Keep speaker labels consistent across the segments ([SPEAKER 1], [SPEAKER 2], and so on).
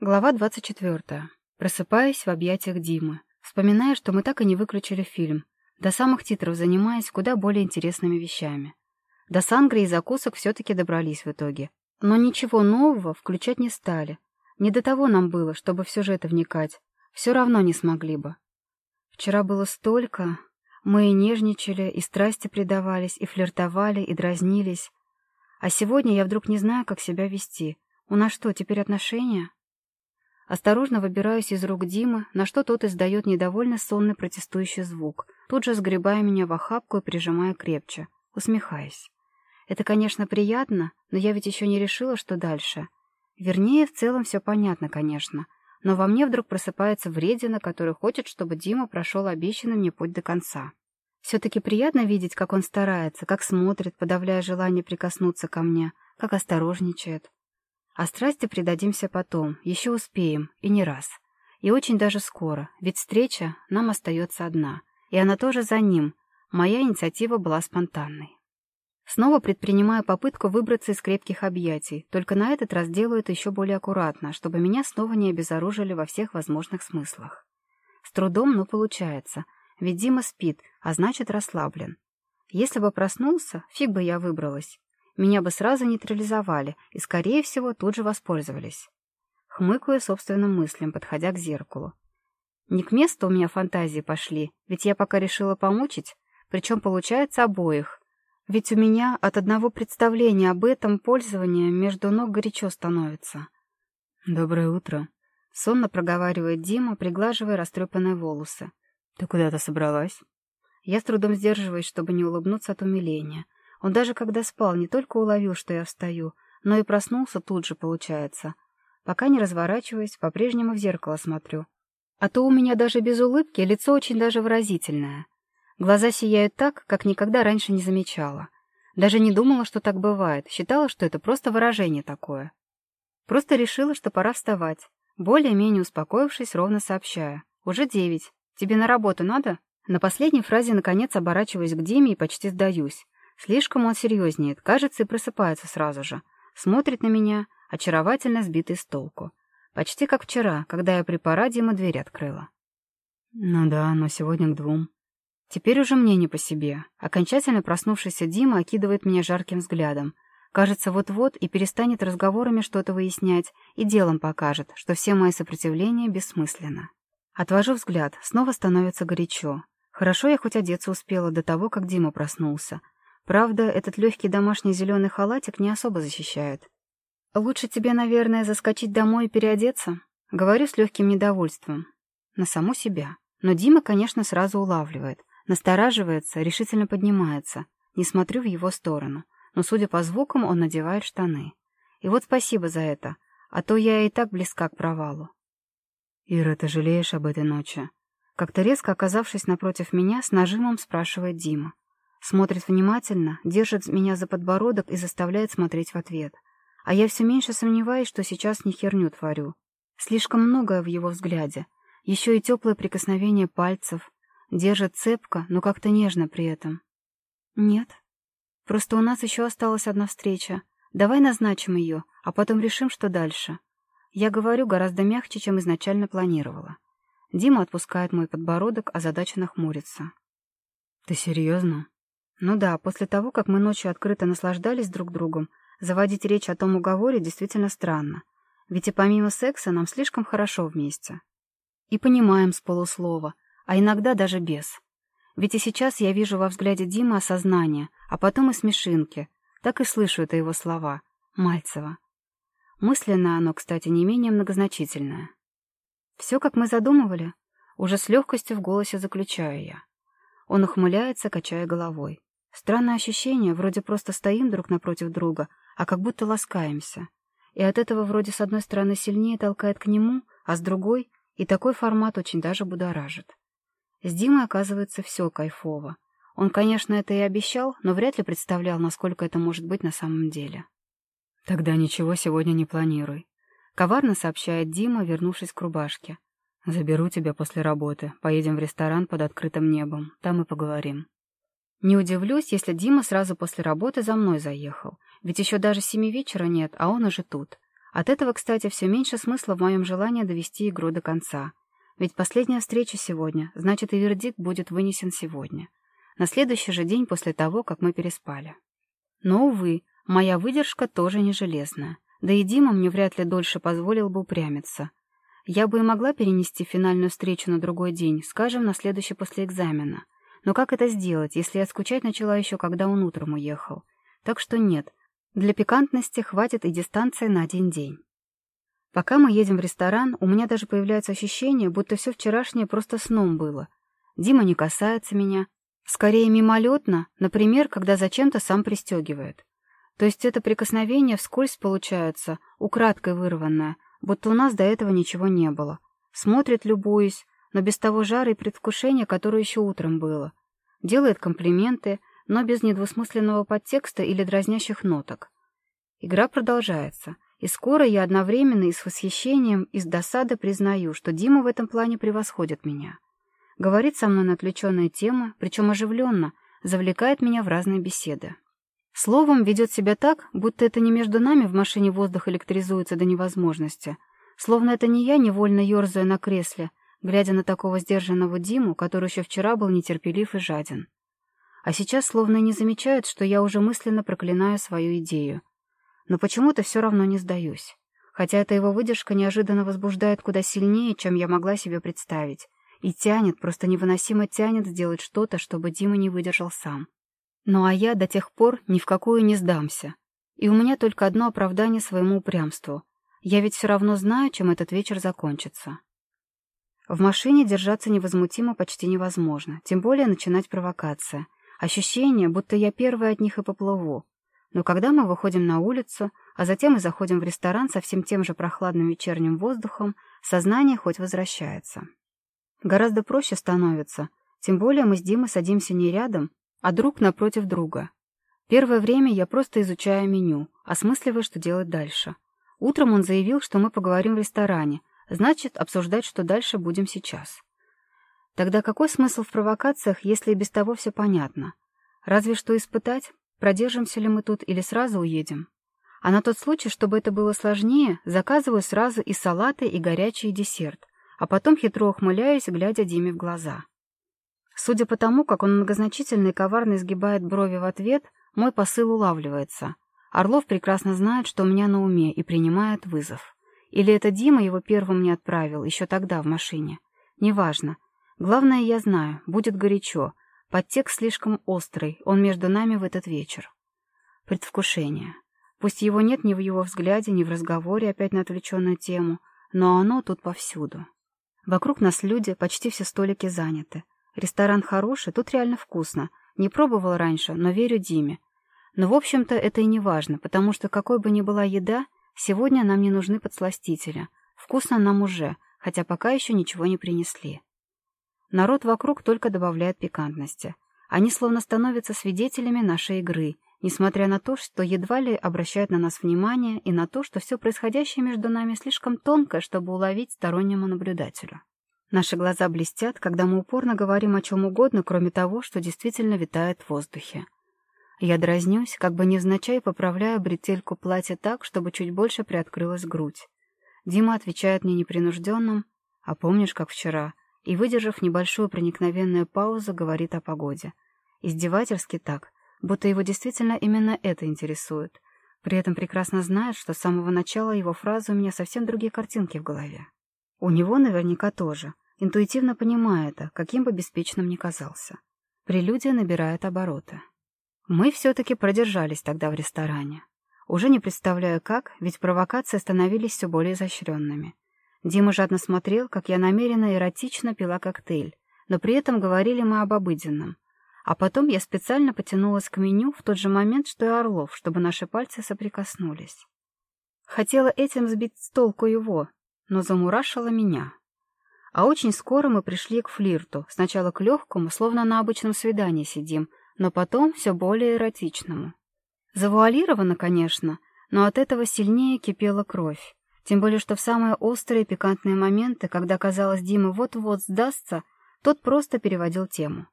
[SPEAKER 1] Глава 24. Просыпаюсь в объятиях Димы, вспоминая, что мы так и не выключили фильм, до самых титров занимаясь куда более интересными вещами. До сангры и закусок все-таки добрались в итоге. Но ничего нового включать не стали. Не до того нам было, чтобы в сюжеты вникать. Все равно не смогли бы. Вчера было столько... Мы и нежничали, и страсти предавались, и флиртовали, и дразнились. А сегодня я вдруг не знаю, как себя вести. У нас что, теперь отношения? Осторожно выбираюсь из рук Димы, на что тот издает недовольно сонный протестующий звук, тут же сгребая меня в охапку и прижимая крепче, усмехаясь. Это, конечно, приятно, но я ведь еще не решила, что дальше. Вернее, в целом все понятно, конечно, но во мне вдруг просыпается вредина, который хочет, чтобы Дима прошел обещанный мне путь до конца. Все-таки приятно видеть, как он старается, как смотрит, подавляя желание прикоснуться ко мне, как осторожничает. А страсти предадимся потом, еще успеем, и не раз. И очень даже скоро, ведь встреча нам остается одна. И она тоже за ним. Моя инициатива была спонтанной. Снова предпринимаю попытку выбраться из крепких объятий, только на этот раз делаю это еще более аккуратно, чтобы меня снова не обезоружили во всех возможных смыслах. С трудом, но получается, ведь Дима спит, а значит расслаблен. Если бы проснулся, фиг бы я выбралась меня бы сразу нейтрализовали и, скорее всего, тут же воспользовались. Хмыкаю собственным мыслям, подходя к зеркалу. Не к месту у меня фантазии пошли, ведь я пока решила помучить, причем получается обоих. Ведь у меня от одного представления об этом пользовании между ног горячо становится.
[SPEAKER 2] «Доброе утро», —
[SPEAKER 1] сонно проговаривает Дима, приглаживая растрепанные волосы.
[SPEAKER 2] «Ты куда-то собралась?»
[SPEAKER 1] Я с трудом сдерживаюсь, чтобы не улыбнуться от умиления. Он даже когда спал, не только уловил, что я встаю, но и проснулся тут же, получается. Пока не разворачиваясь, по-прежнему в зеркало смотрю. А то у меня даже без улыбки лицо очень даже выразительное. Глаза сияют так, как никогда раньше не замечала. Даже не думала, что так бывает, считала, что это просто выражение такое. Просто решила, что пора вставать. Более-менее успокоившись, ровно сообщаю. «Уже девять. Тебе на работу надо?» На последней фразе, наконец, оборачиваюсь к Диме и почти сдаюсь. Слишком он серьезнеет, кажется, и просыпается сразу же. Смотрит на меня, очаровательно сбитый с толку. Почти как вчера, когда я при параде ему дверь открыла.
[SPEAKER 2] Ну да, но сегодня к двум.
[SPEAKER 1] Теперь уже мне не по себе. Окончательно проснувшийся Дима окидывает меня жарким взглядом. Кажется, вот-вот и перестанет разговорами что-то выяснять, и делом покажет, что все мои сопротивления бессмысленно. Отвожу взгляд, снова становится горячо. Хорошо я хоть одеться успела до того, как Дима проснулся, Правда, этот легкий домашний зеленый халатик не особо защищает. «Лучше тебе, наверное, заскочить домой и переодеться?» Говорю с легким недовольством. На саму себя. Но Дима, конечно, сразу улавливает. Настораживается, решительно поднимается. Не смотрю в его сторону. Но, судя по звукам, он надевает штаны. И вот спасибо за это. А то я и так близка к провалу.
[SPEAKER 2] «Ира, ты жалеешь об этой ночи?»
[SPEAKER 1] Как-то резко оказавшись напротив меня, с нажимом спрашивает Дима. Смотрит внимательно, держит меня за подбородок и заставляет смотреть в ответ. А я все меньше сомневаюсь, что сейчас не херню творю. Слишком многое в его взгляде. Еще и теплое прикосновение пальцев. Держит цепко, но как-то нежно при этом. Нет. Просто у нас еще осталась одна встреча. Давай назначим ее, а потом решим, что дальше. Я говорю гораздо мягче, чем изначально планировала. Дима отпускает мой подбородок, а задача нахмурится.
[SPEAKER 2] «Ты серьезно?»
[SPEAKER 1] Ну да, после того, как мы ночью открыто наслаждались друг другом, заводить речь о том уговоре действительно странно. Ведь и помимо секса нам слишком хорошо вместе. И понимаем с полуслова, а иногда даже без. Ведь и сейчас я вижу во взгляде Димы осознание, а потом и смешинки. Так и слышу это его слова. Мальцева. Мысленно оно, кстати, не менее многозначительное. Все, как мы задумывали, уже с легкостью в голосе заключаю я. Он ухмыляется, качая головой. Странное ощущение, вроде просто стоим друг напротив друга, а как будто ласкаемся. И от этого вроде с одной стороны сильнее толкает к нему, а с другой и такой формат очень даже будоражит. С Димой, оказывается, все кайфово. Он, конечно, это и обещал, но вряд ли представлял, насколько это может быть на самом деле.
[SPEAKER 2] «Тогда ничего сегодня не планируй», — коварно сообщает Дима, вернувшись к рубашке. «Заберу тебя после работы, поедем в ресторан под открытым небом, там и поговорим».
[SPEAKER 1] Не удивлюсь, если Дима сразу после работы за мной заехал. Ведь еще даже семи вечера нет, а он уже тут. От этого, кстати, все меньше смысла в моем желании довести игру до конца. Ведь последняя встреча сегодня, значит и вердикт будет вынесен сегодня. На следующий же день после того, как мы переспали. Но, увы, моя выдержка тоже не железная. Да и Дима мне вряд ли дольше позволил бы упрямиться. Я бы и могла перенести финальную встречу на другой день, скажем, на следующий после экзамена. Но как это сделать, если я скучать начала еще, когда он утром уехал? Так что нет, для пикантности хватит и дистанции на один день. Пока мы едем в ресторан, у меня даже появляется ощущение, будто все вчерашнее просто сном было. Дима не касается меня. Скорее мимолетно, например, когда зачем-то сам пристегивает. То есть это прикосновение вскользь получается, украдкой вырванное, будто у нас до этого ничего не было. Смотрит, любуясь, но без того жара и предвкушения, которое еще утром было. Делает комплименты, но без недвусмысленного подтекста или дразнящих ноток. Игра продолжается, и скоро я одновременно и с восхищением, и с досады признаю, что Дима в этом плане превосходит меня. Говорит со мной на отвлеченные темы, причем оживленно, завлекает меня в разные беседы. Словом, ведет себя так, будто это не между нами в машине воздух электризуется до невозможности, словно это не я, невольно ерзая на кресле, глядя на такого сдержанного Диму, который еще вчера был нетерпелив и жаден а сейчас словно не замечают, что я уже мысленно проклинаю свою идею. Но почему-то все равно не сдаюсь. Хотя эта его выдержка неожиданно возбуждает куда сильнее, чем я могла себе представить. И тянет, просто невыносимо тянет сделать что-то, чтобы Дима не выдержал сам. Ну а я до тех пор ни в какую не сдамся. И у меня только одно оправдание своему упрямству. Я ведь все равно знаю, чем этот вечер закончится. В машине держаться невозмутимо почти невозможно, тем более начинать провокация — Ощущение, будто я первая от них и поплыву. Но когда мы выходим на улицу, а затем и заходим в ресторан со всем тем же прохладным вечерним воздухом, сознание хоть возвращается. Гораздо проще становится, тем более мы с Димой садимся не рядом, а друг напротив друга. Первое время я просто изучаю меню, осмысливая, что делать дальше. Утром он заявил, что мы поговорим в ресторане, значит, обсуждать, что дальше будем сейчас. Тогда какой смысл в провокациях, если и без того все понятно? Разве что испытать, продержимся ли мы тут или сразу уедем. А на тот случай, чтобы это было сложнее, заказываю сразу и салаты, и горячий десерт, а потом хитро ухмыляюсь, глядя Диме в глаза. Судя по тому, как он многозначительно и коварно изгибает брови в ответ, мой посыл улавливается. Орлов прекрасно знает, что у меня на уме, и принимает вызов. Или это Дима его первым не отправил, еще тогда в машине. Неважно. Главное, я знаю, будет горячо. Подтекст слишком острый, он между нами в этот вечер. Предвкушение. Пусть его нет ни в его взгляде, ни в разговоре опять на отвлеченную тему, но оно тут повсюду. Вокруг нас люди, почти все столики заняты. Ресторан хороший, тут реально вкусно. Не пробовал раньше, но верю Диме. Но, в общем-то, это и не важно, потому что какой бы ни была еда, сегодня нам не нужны подсластители. Вкусно нам уже, хотя пока еще ничего не принесли. Народ вокруг только добавляет пикантности. Они словно становятся свидетелями нашей игры, несмотря на то, что едва ли обращают на нас внимание, и на то, что все происходящее между нами слишком тонко, чтобы уловить стороннему наблюдателю. Наши глаза блестят, когда мы упорно говорим о чем угодно, кроме того, что действительно витает в воздухе. Я дразнюсь, как бы невзначай поправляя бретельку платья так, чтобы чуть больше приоткрылась грудь. Дима отвечает мне непринужденным, «А помнишь, как вчера?» и, выдержав небольшую проникновенную паузу, говорит о погоде. Издевательски так, будто его действительно именно это интересует. При этом прекрасно знает, что с самого начала его фразы у меня совсем другие картинки в голове. У него наверняка тоже. Интуитивно понимая это, каким бы беспечным ни казался. Прелюдия набирает обороты. Мы все-таки продержались тогда в ресторане. Уже не представляю как, ведь провокации становились все более изощренными. Дима жадно смотрел, как я намеренно эротично пила коктейль, но при этом говорили мы об обыденном. А потом я специально потянулась к меню в тот же момент, что и Орлов, чтобы наши пальцы соприкоснулись. Хотела этим сбить с толку его, но замурашила меня. А очень скоро мы пришли к флирту, сначала к легкому, словно на обычном свидании сидим, но потом все более эротичному. Завуалировано, конечно, но от этого сильнее кипела кровь. Тем более, что в самые острые пикантные моменты, когда, казалось, Дима вот-вот сдастся, тот просто переводил тему.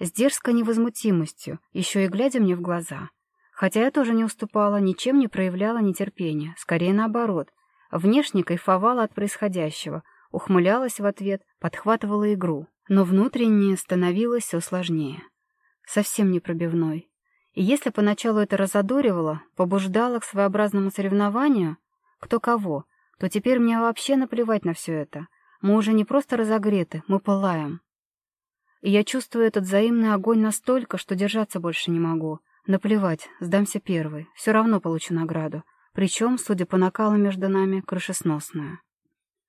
[SPEAKER 1] С дерзкой невозмутимостью, еще и глядя мне в глаза. Хотя я тоже не уступала, ничем не проявляла нетерпения, скорее наоборот, Внешне кайфовала от происходящего, ухмылялась в ответ, подхватывала игру. Но внутренне становилось все сложнее. Совсем непробивной. И если поначалу это разодоривало, побуждало к своеобразному соревнованию, кто кого, то теперь мне вообще наплевать на все это. Мы уже не просто разогреты, мы пылаем. И я чувствую этот взаимный огонь настолько, что держаться больше не могу. Наплевать, сдамся первый, все равно получу награду. Причем, судя по накалу между нами, крышесносная.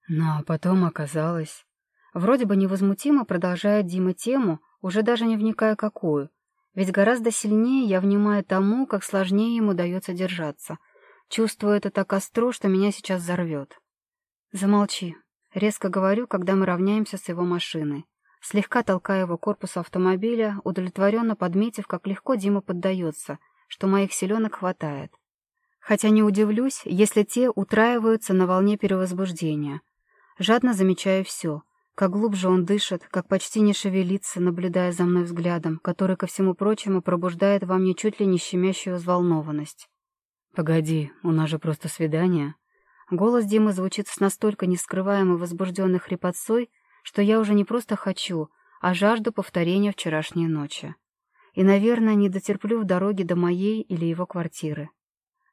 [SPEAKER 1] Но потом оказалось... Вроде бы невозмутимо продолжает Дима тему, уже даже не вникая какую. Ведь гораздо сильнее я внимаю тому, как сложнее ему дается держаться. Чувствую это так остро, что меня сейчас взорвет. Замолчи. Резко говорю, когда мы равняемся с его машиной. Слегка толкая его корпус автомобиля, удовлетворенно подметив, как легко Дима поддается, что моих селенок хватает. Хотя не удивлюсь, если те утраиваются на волне перевозбуждения. Жадно замечаю все. Как глубже он дышит, как почти не шевелится, наблюдая за мной взглядом, который, ко всему прочему, пробуждает во мне чуть ли не щемящую взволнованность. «Погоди, у нас же просто свидание». Голос Димы звучит с настолько нескрываемой возбужденной хрипотцой, что я уже не просто хочу, а жажду повторения вчерашней ночи. И, наверное, не дотерплю в дороге до моей или его квартиры.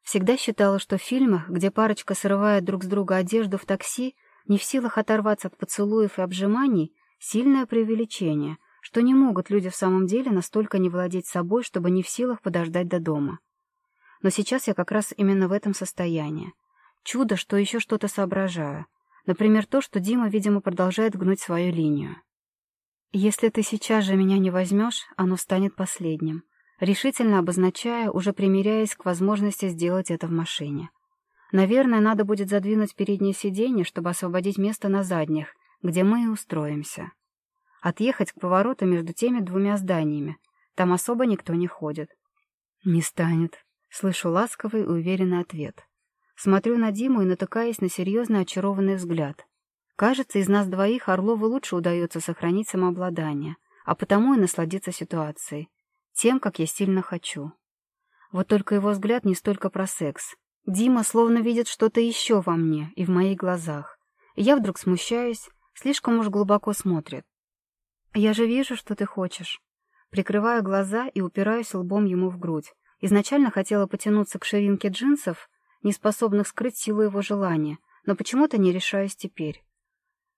[SPEAKER 1] Всегда считала, что в фильмах, где парочка срывает друг с друга одежду в такси, не в силах оторваться от поцелуев и обжиманий, сильное преувеличение, что не могут люди в самом деле настолько не владеть собой, чтобы не в силах подождать до дома. Но сейчас я как раз именно в этом состоянии. Чудо, что еще что-то соображаю. Например, то, что Дима, видимо, продолжает гнуть свою линию. «Если ты сейчас же меня не возьмешь, оно станет последним», решительно обозначая, уже примиряясь к возможности сделать это в машине. Наверное, надо будет задвинуть переднее сиденье, чтобы освободить место на задних, где мы и устроимся. Отъехать к повороту между теми двумя зданиями. Там особо никто не ходит. «Не станет», — слышу ласковый и уверенный ответ. Смотрю на Диму и натыкаюсь на серьезный очарованный взгляд. Кажется, из нас двоих Орлову лучше удается сохранить самообладание, а потому и насладиться ситуацией. Тем, как я сильно хочу. Вот только его взгляд не столько про секс. Дима словно видит что-то еще во мне и в моих глазах. Я вдруг смущаюсь, слишком уж глубоко смотрит. «Я же вижу, что ты хочешь». Прикрываю глаза и упираюсь лбом ему в грудь. Изначально хотела потянуться к ширинке джинсов, не способных скрыть силу его желания, но почему-то не решаюсь теперь.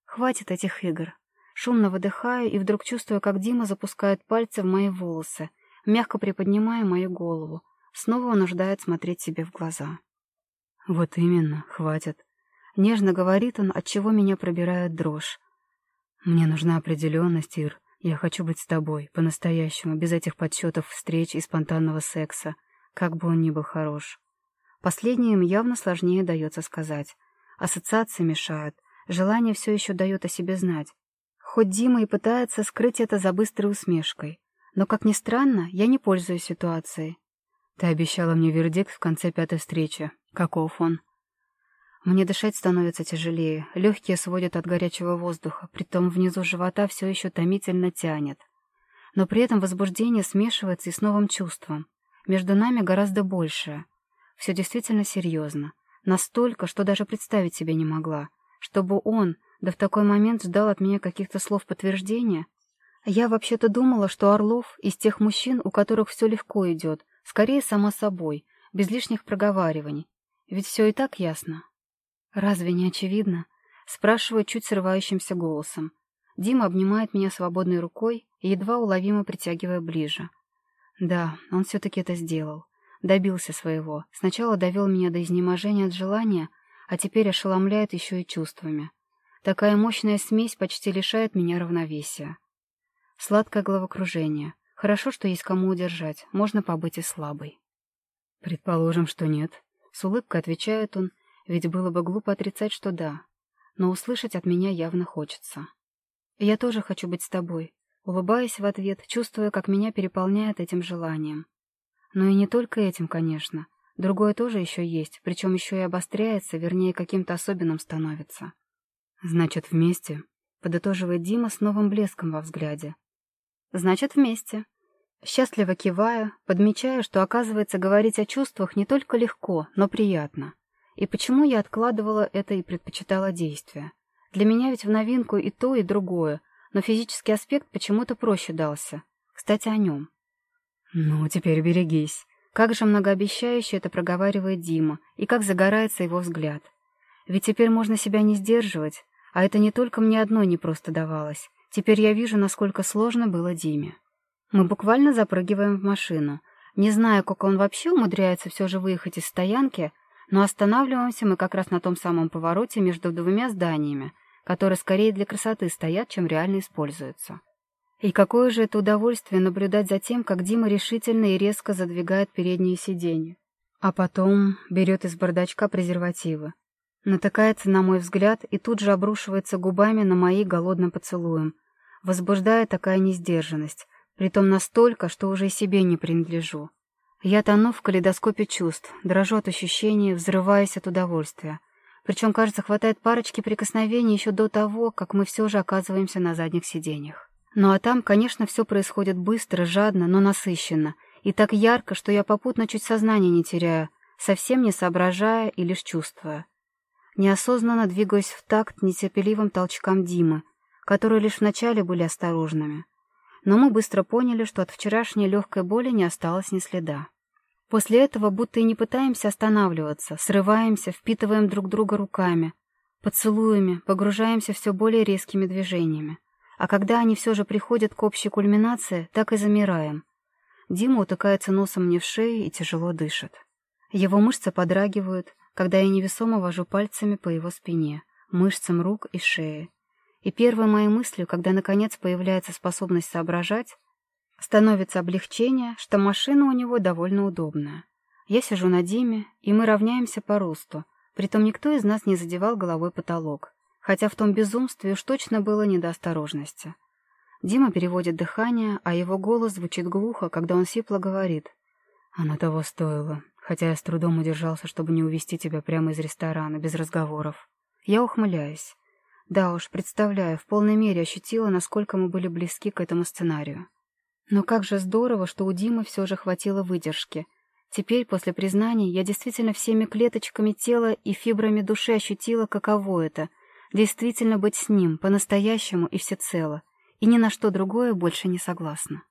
[SPEAKER 1] Хватит этих игр. Шумно выдыхаю и вдруг чувствую, как Дима запускает пальцы в мои волосы, мягко приподнимая мою голову. Снова нуждает смотреть себе в глаза. «Вот именно, хватит», — нежно говорит он, от чего меня пробирает дрожь. «Мне нужна определенность, Ир. Я хочу быть с тобой, по-настоящему, без этих подсчетов встреч и спонтанного секса, как бы он ни был хорош». Последнее им явно сложнее дается сказать. Ассоциации мешают, желание все еще дает о себе знать. Хоть Дима и пытается скрыть это за быстрой усмешкой. Но, как ни странно, я не пользуюсь ситуацией. Ты обещала мне вердикт в конце пятой встречи. Каков он? Мне дышать становится тяжелее, легкие сводят от горячего воздуха, притом внизу живота все еще томительно тянет. Но при этом возбуждение смешивается и с новым чувством. Между нами гораздо большее. Все действительно серьезно. Настолько, что даже представить себе не могла. Чтобы он, да в такой момент ждал от меня каких-то слов подтверждения. Я вообще-то думала, что Орлов из тех мужчин, у которых все легко идет, скорее само собой, без лишних проговариваний. Ведь все и так ясно. Разве не очевидно? Спрашиваю чуть срывающимся голосом. Дима обнимает меня свободной рукой и едва уловимо притягивая ближе. Да, он все-таки это сделал. Добился своего. Сначала довел меня до изнеможения от желания, а теперь ошеломляет еще и чувствами. Такая мощная смесь почти лишает меня равновесия. Сладкое головокружение. Хорошо, что есть кому удержать, можно побыть и слабой. Предположим, что нет. С улыбкой отвечает он, ведь было бы глупо отрицать, что да. Но услышать от меня явно хочется. Я тоже хочу быть с тобой, улыбаясь в ответ, чувствуя, как меня переполняет этим желанием. Но и не только этим, конечно. Другое тоже еще есть, причем еще и обостряется, вернее, каким-то особенным становится. «Значит, вместе?» — подытоживает Дима с новым блеском во взгляде. «Значит, вместе». Счастливо кивая, подмечая, что, оказывается, говорить о чувствах не только легко, но приятно. И почему я откладывала это и предпочитала действия? Для меня ведь в новинку и то, и другое, но физический аспект почему-то проще дался. Кстати, о нем.
[SPEAKER 2] «Ну, теперь берегись».
[SPEAKER 1] Как же многообещающе это проговаривает Дима, и как загорается его взгляд. Ведь теперь можно себя не сдерживать, а это не только мне одной не просто давалось. Теперь я вижу, насколько сложно было Диме. Мы буквально запрыгиваем в машину. Не знаю, как он вообще умудряется все же выехать из стоянки, но останавливаемся мы как раз на том самом повороте между двумя зданиями, которые скорее для красоты стоят, чем реально используются. И какое же это удовольствие наблюдать за тем, как Дима решительно и резко задвигает передние сиденья. А потом берет из бардачка презервативы. Натыкается на мой взгляд и тут же обрушивается губами на мои голодным поцелуем. Возбуждая такая несдержанность, притом настолько, что уже себе не принадлежу. Я тону в калейдоскопе чувств, дрожу от ощущения, взрываясь от удовольствия. Причем, кажется, хватает парочки прикосновений еще до того, как мы все же оказываемся на задних сиденьях. Ну а там, конечно, все происходит быстро, жадно, но насыщенно. И так ярко, что я попутно чуть сознание не теряю, совсем не соображая и лишь чувствуя. Неосознанно двигаюсь в такт нетерпеливым толчкам Димы, которые лишь вначале были осторожными. Но мы быстро поняли, что от вчерашней легкой боли не осталось ни следа. После этого будто и не пытаемся останавливаться, срываемся, впитываем друг друга руками, поцелуями, погружаемся все более резкими движениями. А когда они все же приходят к общей кульминации, так и замираем. Дима утыкается носом мне в шею и тяжело дышит. Его мышцы подрагивают, когда я невесомо вожу пальцами по его спине, мышцам рук и шеи. И первой моей мыслью, когда наконец появляется способность соображать, становится облегчение, что машина у него довольно удобная. Я сижу на Диме, и мы равняемся по росту, притом никто из нас не задевал головой потолок хотя в том безумстве уж точно было не до осторожности. Дима переводит дыхание, а его голос звучит глухо, когда он сипло говорит. «Она того стоила, хотя я с трудом удержался, чтобы не увести тебя прямо из ресторана, без разговоров». Я ухмыляюсь. Да уж, представляю, в полной мере ощутила, насколько мы были близки к этому сценарию. Но как же здорово, что у Димы все же хватило выдержки. Теперь, после признания, я действительно всеми клеточками тела и фибрами души ощутила, каково это — Действительно быть с ним, по-настоящему и всецело, и ни на что другое больше не согласна.